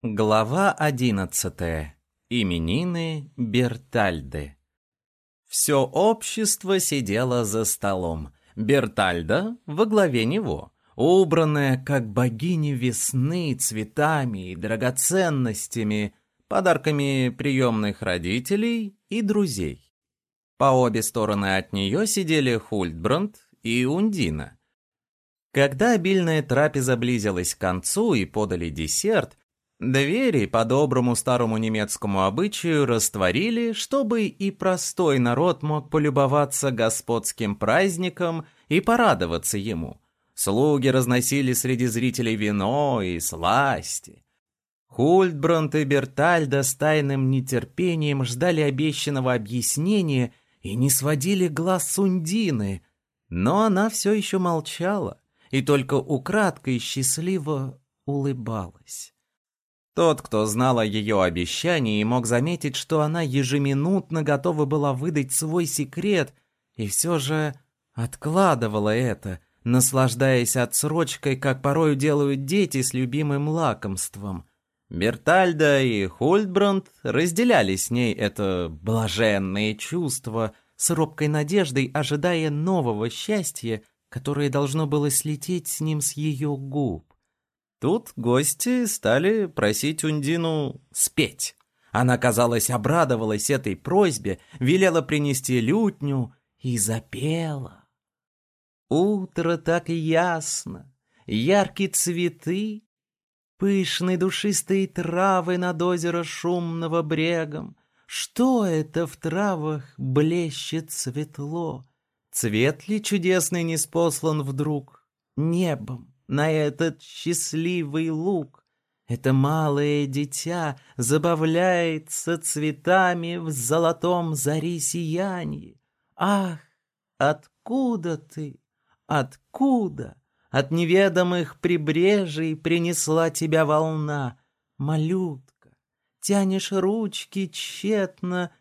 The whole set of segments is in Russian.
Глава одиннадцатая. Именины Бертальды. Все общество сидело за столом. Бертальда во главе него, убранная как богиня весны цветами и драгоценностями, подарками приемных родителей и друзей. По обе стороны от нее сидели Хультбранд и Ундина. Когда обильная трапеза близилась к концу и подали десерт, Двери по доброму старому немецкому обычаю растворили, чтобы и простой народ мог полюбоваться господским праздником и порадоваться ему. Слуги разносили среди зрителей вино и сласти. Хультбранд и Бертальда с тайным нетерпением ждали обещанного объяснения и не сводили глаз Сундины, но она все еще молчала и только украдкой счастливо улыбалась. Тот, кто знал о ее обещании, мог заметить, что она ежеминутно готова была выдать свой секрет, и все же откладывала это, наслаждаясь отсрочкой, как порою делают дети с любимым лакомством. Бертальда и Хольдбранд разделяли с ней это блаженное чувство, с робкой надеждой ожидая нового счастья, которое должно было слететь с ним с ее губ. Тут гости стали просить Ундину спеть. Она, казалось, обрадовалась этой просьбе, велела принести лютню и запела. Утро так ясно, яркие цветы, Пышные душистые травы над озеро шумного брегом. Что это в травах блещет светло? Цвет ли чудесный не спослан вдруг небом? На этот счастливый луг. Это малое дитя забавляется цветами в золотом зари сиянии. Ах, откуда ты? Откуда? От неведомых прибрежий принесла тебя волна. Малютка, тянешь ручки тщетно,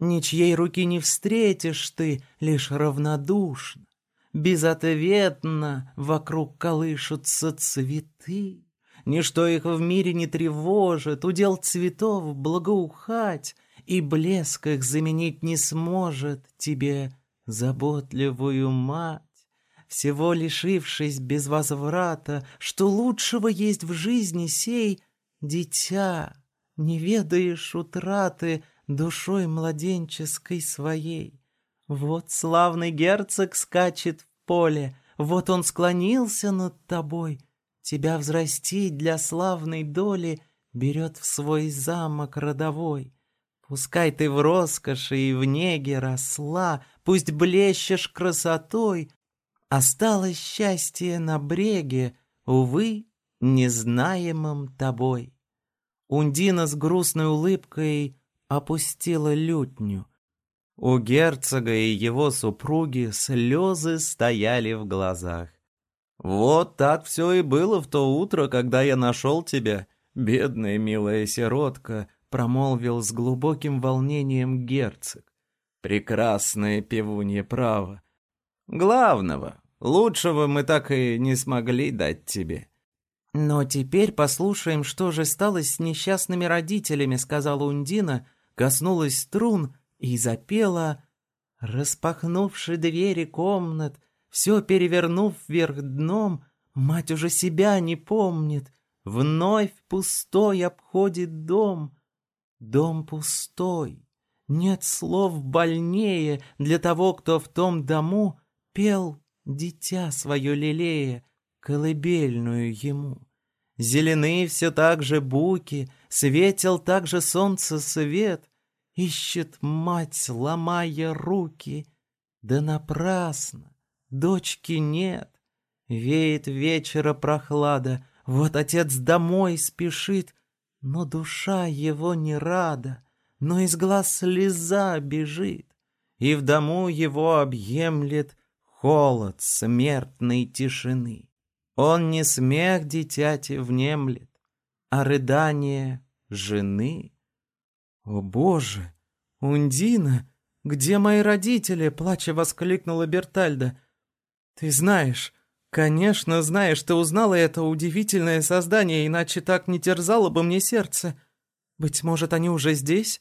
Ничьей руки не встретишь ты, лишь равнодушно. Безответно вокруг колышутся цветы. Ничто их в мире не тревожит, удел цветов благоухать, И блеск их заменить не сможет тебе заботливую мать. Всего лишившись без возврата, что лучшего есть в жизни сей, Дитя, не ведаешь утраты душой младенческой своей. Вот славный герцог скачет в поле, вот он склонился над тобой. Тебя взрастить для славной доли берет в свой замок родовой. Пускай ты в роскоши и в неге росла, пусть блещешь красотой, Осталось счастье на бреге, увы, незнаемым тобой. Ундина с грустной улыбкой опустила лютню — у герцога и его супруги слезы стояли в глазах. «Вот так все и было в то утро, когда я нашел тебя, бедная милая сиротка», промолвил с глубоким волнением герцог. «Прекрасное певунье право. Главного, лучшего мы так и не смогли дать тебе». «Но теперь послушаем, что же стало с несчастными родителями», сказала Ундина, коснулась струн и запела, распахнувши двери комнат, все перевернув вверх дном, мать уже себя не помнит, вновь пустой обходит дом. Дом пустой, нет слов больнее для того, кто в том дому пел дитя свое лелея, колыбельную ему. Зелены все так же буки, светел так же солнце свет, Ищет мать, ломая руки, да напрасно, дочки нет. Веет вечера прохлада, вот отец домой спешит, но душа его не рада, но из глаз слеза бежит, и в дому его объемлет холод смертной тишины. Он не смех дитяти внемлет, а рыдание жены. «О боже! Ундина! Где мои родители?» — плача воскликнула Бертальда. «Ты знаешь, Конечно, знаешь, ты узнала это удивительное создание, иначе так не терзало бы мне сердце. Быть может, они уже здесь?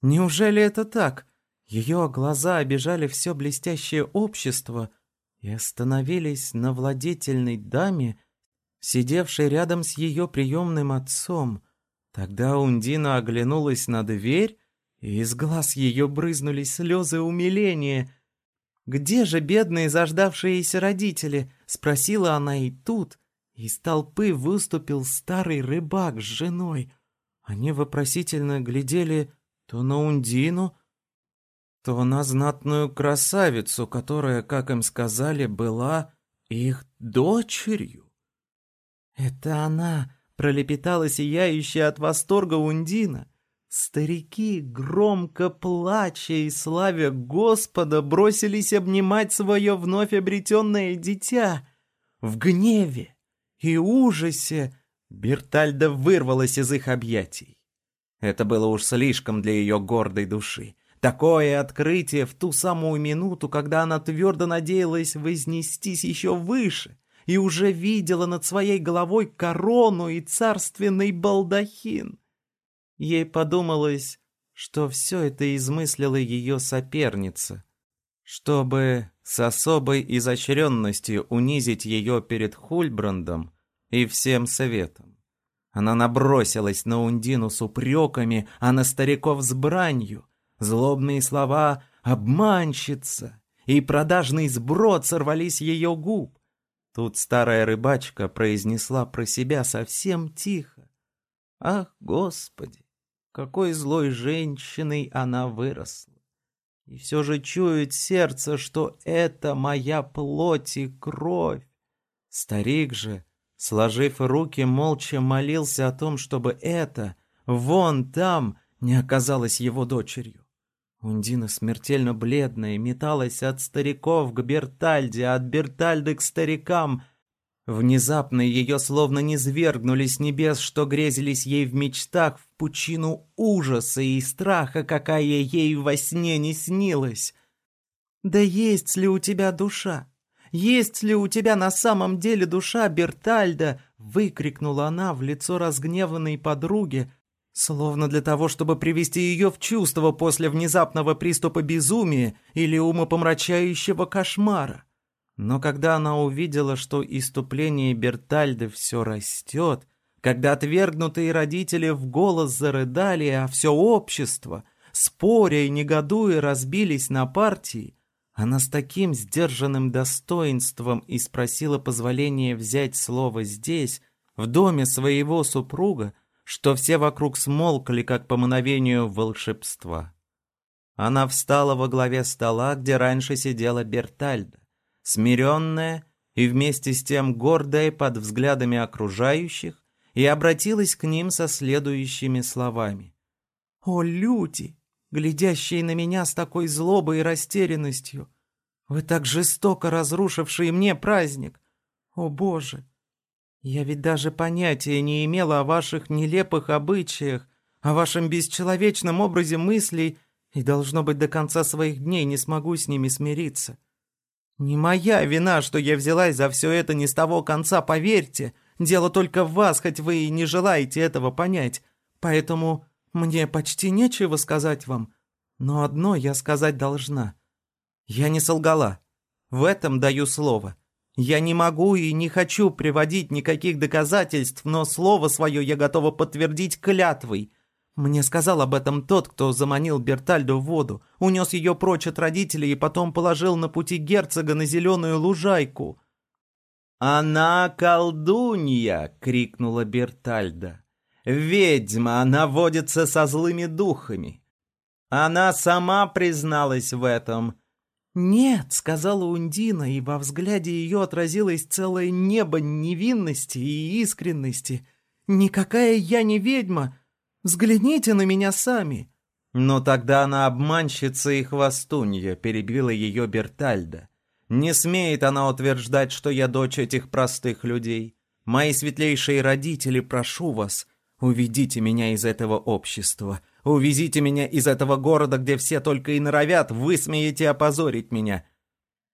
Неужели это так? Ее глаза обижали все блестящее общество и остановились на владетельной даме, сидевшей рядом с ее приемным отцом. Тогда Ундина оглянулась на дверь, и из глаз ее брызнули слезы умиления. «Где же бедные заждавшиеся родители?» — спросила она и тут. Из толпы выступил старый рыбак с женой. Они вопросительно глядели то на Ундину, то на знатную красавицу, которая, как им сказали, была их дочерью. «Это она!» — пролепетала сияющая от восторга Ундина. Старики, громко плача и славя Господа, бросились обнимать свое вновь обретенное дитя. В гневе и ужасе Бертальда вырвалась из их объятий. Это было уж слишком для ее гордой души. Такое открытие в ту самую минуту, когда она твердо надеялась вознестись еще выше и уже видела над своей головой корону и царственный балдахин. Ей подумалось, что все это измыслила ее соперница, чтобы с особой изощренностью унизить ее перед Хульбрандом и всем советом. Она набросилась на Ундину с упреками, а на стариков с бранью. Злобные слова «обманщица» и продажный сброд сорвались ее губ. Тут старая рыбачка произнесла про себя совсем тихо. «Ах, Господи! какой злой женщиной она выросла. И все же чует сердце, что это моя плоть и кровь. Старик же, сложив руки, молча молился о том, чтобы это, вон там, не оказалось его дочерью. Ундина, смертельно бледная, металась от стариков к Бертальде, от Бертальды к старикам, Внезапно ее словно не свергнули с небес, что грезились ей в мечтах, в пучину ужаса и страха, какая ей во сне не снилась. «Да есть ли у тебя душа? Есть ли у тебя на самом деле душа, Бертальда?» — выкрикнула она в лицо разгневанной подруги, словно для того, чтобы привести ее в чувство после внезапного приступа безумия или умопомрачающего кошмара. Но когда она увидела, что иступление Бертальды все растет, когда отвергнутые родители в голос зарыдали, а все общество, споря и негодуя, разбились на партии, она с таким сдержанным достоинством и спросила позволения взять слово здесь, в доме своего супруга, что все вокруг смолкли, как по мановению волшебства. Она встала во главе стола, где раньше сидела Бертальда смиренная и вместе с тем гордая под взглядами окружающих, и обратилась к ним со следующими словами. «О, люди, глядящие на меня с такой злобой и растерянностью! Вы так жестоко разрушившие мне праздник! О, Боже! Я ведь даже понятия не имела о ваших нелепых обычаях, о вашем бесчеловечном образе мыслей и, должно быть, до конца своих дней не смогу с ними смириться. «Не моя вина, что я взялась за все это не с того конца, поверьте. Дело только в вас, хоть вы и не желаете этого понять. Поэтому мне почти нечего сказать вам. Но одно я сказать должна. Я не солгала. В этом даю слово. Я не могу и не хочу приводить никаких доказательств, но слово свое я готова подтвердить клятвой. Мне сказал об этом тот, кто заманил Бертальду в воду, унес ее прочь от родителей и потом положил на пути герцога на зеленую лужайку. «Она колдунья!» — крикнула Бертальда. «Ведьма! Она водится со злыми духами!» Она сама призналась в этом. «Нет», — сказала Ундина, и во взгляде ее отразилось целое небо невинности и искренности. «Никакая я не ведьма!» Взгляните на меня сами!» Но тогда она обманщица и хвостунья, перебила ее Бертальда. Не смеет она утверждать, что я дочь этих простых людей. Мои светлейшие родители, прошу вас, уведите меня из этого общества. Увезите меня из этого города, где все только и норовят высмеять и опозорить меня.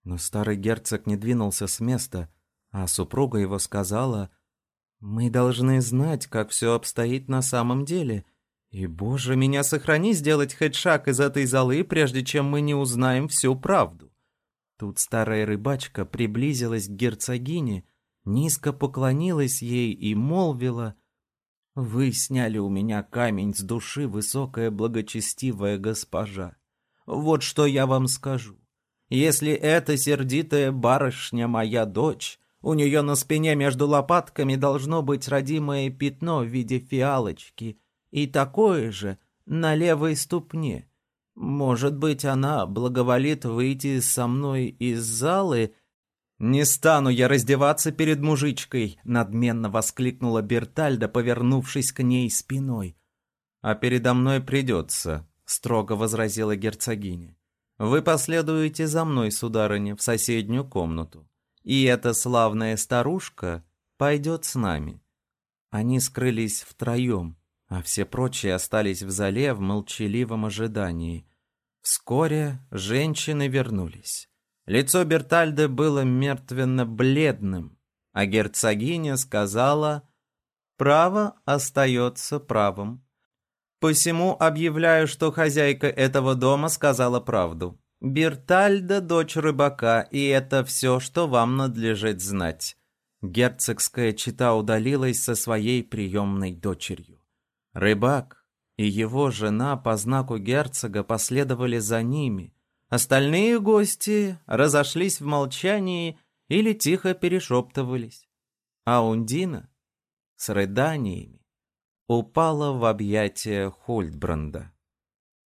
Но старый герцог не двинулся с места, А супруга его сказала, «Мы должны знать, как все обстоит на самом деле. И, Боже, меня сохрани сделать хоть шаг из этой золы, прежде чем мы не узнаем всю правду». Тут старая рыбачка приблизилась к герцогине, низко поклонилась ей и молвила, «Вы сняли у меня камень с души, высокая благочестивая госпожа. Вот что я вам скажу. Если эта сердитая барышня моя дочь, у нее на спине между лопатками должно быть родимое пятно в виде фиалочки и такое же на левой ступне. Может быть, она благоволит выйти со мной из залы «Не стану я раздеваться перед мужичкой!» — надменно воскликнула Бертальда, повернувшись к ней спиной. «А передо мной придется», — строго возразила герцогиня. «Вы последуете за мной, сударыня, в соседнюю комнату, и эта славная старушка пойдет с нами». Они скрылись втроем, а все прочие остались в зале в молчаливом ожидании. Вскоре женщины вернулись. Лицо Бертальды было мертвенно-бледным, а герцогиня сказала «Право остается правом». Посему объявляю, что хозяйка этого дома сказала правду. Бертальда – дочь рыбака, и это все, что вам надлежит знать. Герцогская чита удалилась со своей приемной дочерью. Рыбак и его жена по знаку герцога последовали за ними, Остальные гости разошлись в молчании или тихо перешептывались. А Ундина с рыданиями упала в объятия Хольдбранда.